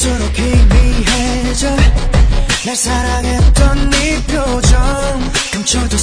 갈수록 희미해져 날 사랑했던 네 표정 감춰도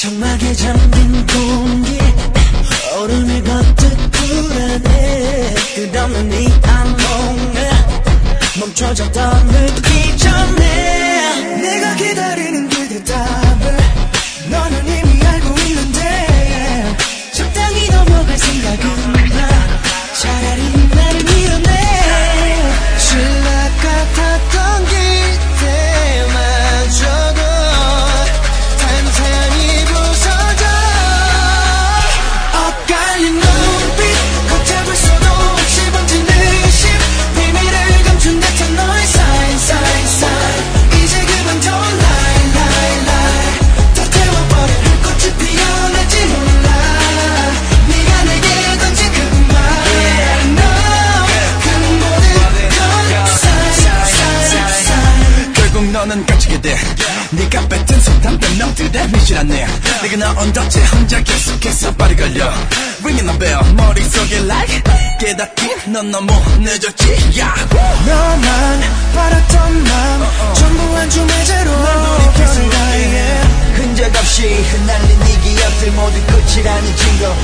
정막에 잠긴 공기 얼음이 가득 불안해 끝없는 이 악몽에 멈춰졌던 느 너는 갇히게 돼. 네가 뱉은 속담들 놈들의 미실한네. 내가 나온 덫에 혼자 계속해서 발이 걸려. Ringing a bell 머릿속에 like 깨닫기. 넌 너무 늦었지? Yeah. 너만 바랐던 맘 uh -oh. 전부 한 줌의 제로 흔적 없이 흩날린 네 기억들 모두 끝이라는 증거.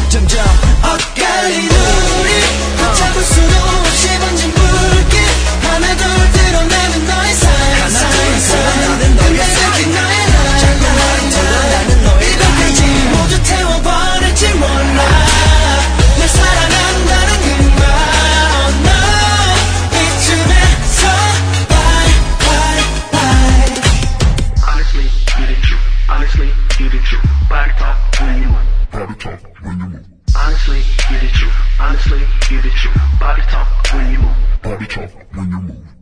Honestly, you the truth. Body talk when you move. Body talk when you move. Honestly, you the truth. Honestly, you the truth. Body talk when you move. Body talk when you move.